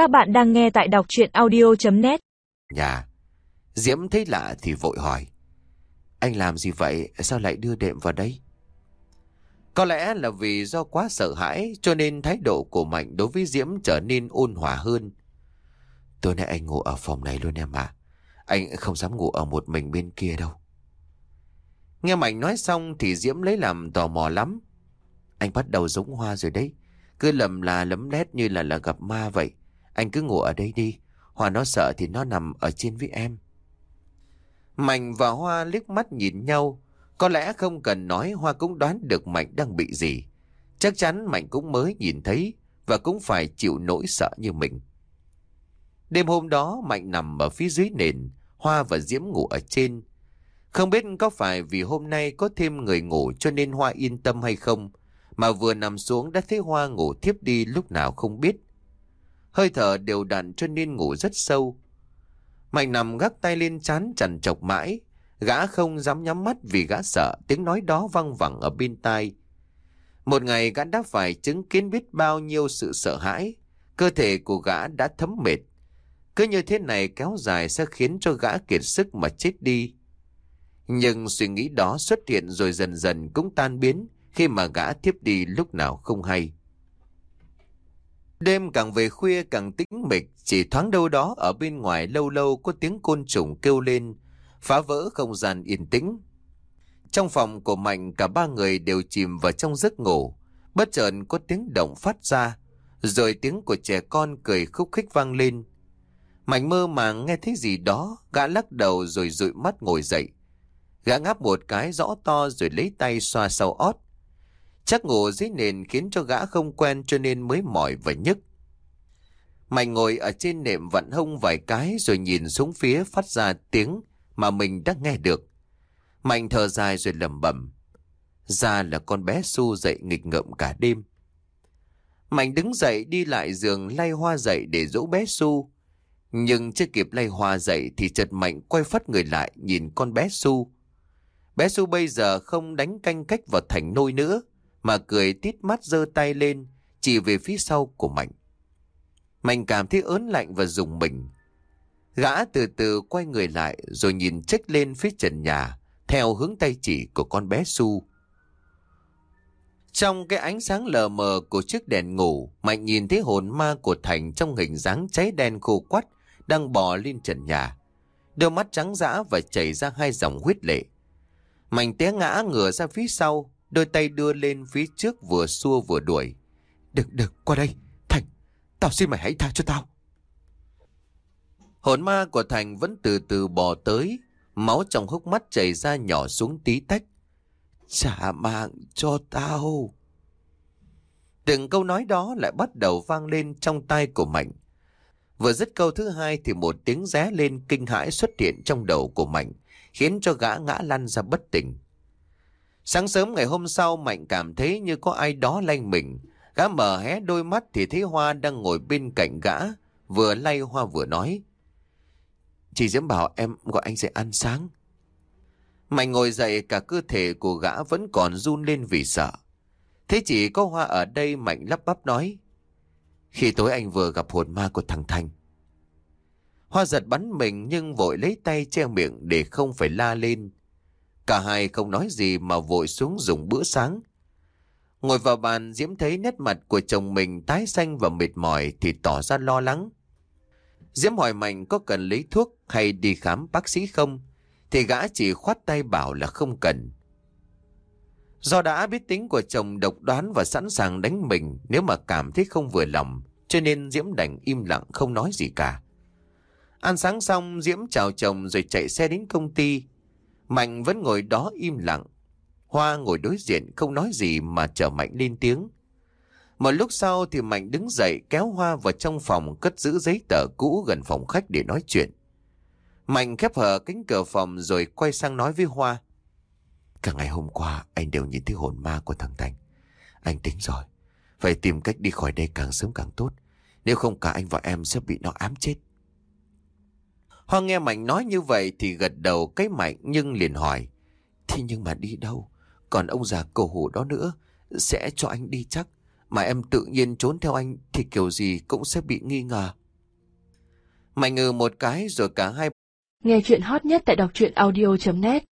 Các bạn đang nghe tại đọc chuyện audio.net Nhà, Diễm thấy lạ thì vội hỏi, Anh làm gì vậy? Sao lại đưa đệm vào đây? Có lẽ là vì do quá sợ hãi, Cho nên thái độ của Mạnh đối với Diễm trở nên ôn hòa hơn. Tối nay anh ngủ ở phòng này luôn em à Anh không dám ngủ ở một mình bên kia đâu. Nghe Mạnh nói xong thì Diễm lấy làm tò mò lắm. Anh bắt đầu giống hoa rồi đấy, Cứ lầm là lấm lét như là là gặp ma vậy. Anh cứ ngủ ở đây đi. Hoa nó sợ thì nó nằm ở trên với em. Mạnh và Hoa liếc mắt nhìn nhau. Có lẽ không cần nói Hoa cũng đoán được Mạnh đang bị gì. Chắc chắn Mạnh cũng mới nhìn thấy Và cũng phải chịu nỗi sợ như mình. Đêm hôm đó, Mạnh nằm ở phía dưới nền. Hoa và Diễm ngủ ở trên. Không biết có phải vì hôm nay có thêm người ngủ cho nên Hoa yên tâm hay không, Mà vừa nằm xuống đã thấy Hoa ngủ thiếp đi lúc nào không biết. Hơi thở đều đặn cho nên ngủ rất sâu. Mạnh nằm gác tay lên chán chằn chọc mãi. Gã không dám nhắm mắt vì gã sợ tiếng nói đó văng vẳng ở bên tai. Một ngày gã đã phải chứng kiến biết bao nhiêu sự sợ hãi. Cơ thể của gã đã thấm mệt. Cứ như thế này kéo dài sẽ khiến cho gã kiệt sức mà chết đi. Nhưng suy nghĩ đó xuất hiện rồi dần dần cũng tan biến khi mà gã thiếp đi lúc nào không hay. Đêm càng về khuya càng tĩnh mịch, chỉ thoáng đâu đó ở bên ngoài lâu lâu có tiếng côn trùng kêu lên, phá vỡ không gian yên tĩnh. Trong phòng của Mạnh cả ba người đều chìm vào trong giấc ngủ, bất chợt có tiếng động phát ra, rồi tiếng của trẻ con cười khúc khích vang lên. Mạnh mơ màng nghe thấy gì đó, gã lắc đầu rồi dụi mắt ngồi dậy. Gã ngáp một cái rõ to rồi lấy tay xoa sau ót. Chắc ngủ dưới nền khiến cho gã không quen cho nên mới mỏi và nhức. Mạnh ngồi ở trên nệm vặn hông vài cái rồi nhìn xuống phía phát ra tiếng mà mình đã nghe được. Mạnh thở dài rồi lầm bẩm Ra là con bé su dậy nghịch ngợm cả đêm. Mạnh đứng dậy đi lại giường lay hoa dậy để dỗ bé su. Nhưng chưa kịp lay hoa dậy thì chợt mạnh quay phát người lại nhìn con bé Su. Bé Su bây giờ không đánh canh cách vào thành nôi nữa, mà cười tít mắt giơ tay lên, chỉ về phía sau của Mạnh. Mạnh cảm thấy ớn lạnh và dùng mình. Gã từ từ quay người lại rồi nhìn trách lên phía trần nhà, theo hướng tay chỉ của con bé Su. Trong cái ánh sáng lờ mờ của chiếc đèn ngủ, Mạnh nhìn thấy hồn ma của Thành trong hình dáng cháy đen khô quắt đang bò lên trần nhà. Đôi mắt trắng dã và chảy ra hai dòng huyết lệ. Mạnh té ngã ngửa ra phía sau, đôi tay đưa lên phía trước vừa xua vừa đuổi. Đừng, đừng, qua đây. Thành, tao xin mày hãy tha cho tao. Hồn ma của Thành vẫn từ từ bò tới, máu trong hốc mắt chảy ra nhỏ xuống tí tách. Trả mạng cho tao. Từng câu nói đó lại bắt đầu vang lên trong tai của Mạnh. Vừa dứt câu thứ hai thì một tiếng ré lên kinh hãi xuất hiện trong đầu của Mạnh, khiến cho gã ngã lăn ra bất tỉnh. Sáng sớm ngày hôm sau Mạnh cảm thấy như có ai đó lanh mình. Gã mở hé đôi mắt thì thấy Hoa đang ngồi bên cạnh gã, vừa lay Hoa vừa nói. Chị Diễm bảo em gọi anh dậy ăn sáng. Mạnh ngồi dậy cả cơ thể của gã vẫn còn run lên vì sợ. Thế chỉ có Hoa ở đây Mạnh lắp bắp nói. Khi tối anh vừa gặp hồn ma của thằng Thành. Hoa giật bắn mình nhưng vội lấy tay che miệng để không phải la lên. Cả hai không nói gì mà vội xuống dùng bữa sáng. Ngồi vào bàn Diễm thấy nét mặt của chồng mình tái xanh và mệt mỏi thì tỏ ra lo lắng. Diễm hỏi Mạnh có cần lấy thuốc hay đi khám bác sĩ không? Thì gã chỉ khoát tay bảo là không cần. Do đã biết tính của chồng độc đoán và sẵn sàng đánh mình nếu mà cảm thấy không vừa lòng, cho nên Diễm đành im lặng không nói gì cả. Ăn sáng xong Diễm chào chồng rồi chạy xe đến công ty. Mạnh vẫn ngồi đó im lặng. Hoa ngồi đối diện, không nói gì mà chờ Mạnh lên tiếng. Một lúc sau thì Mạnh đứng dậy, kéo Hoa vào trong phòng, cất giữ giấy tờ cũ gần phòng khách để nói chuyện. Mạnh khép hờ cánh cửa phòng rồi quay sang nói với Hoa. Cả ngày hôm qua, anh đều nhìn thấy hồn ma của thằng Thành. Anh tính rồi. Phải tìm cách đi khỏi đây càng sớm càng tốt. Nếu không cả anh và em sẽ bị nó ám chết. Hoa nghe Mạnh nói như vậy thì gật đầu cái Mạnh nhưng liền hỏi. Thì nhưng mà đi đâu? Còn ông già cổ hủ đó nữa, sẽ cho anh đi chắc. Mà em tự nhiên trốn theo anh thì kiểu gì cũng sẽ bị nghi ngờ. Mạnh ngừ một cái rồi cả hai Nghe chuyện hot nhất tại đọc truyện audio.net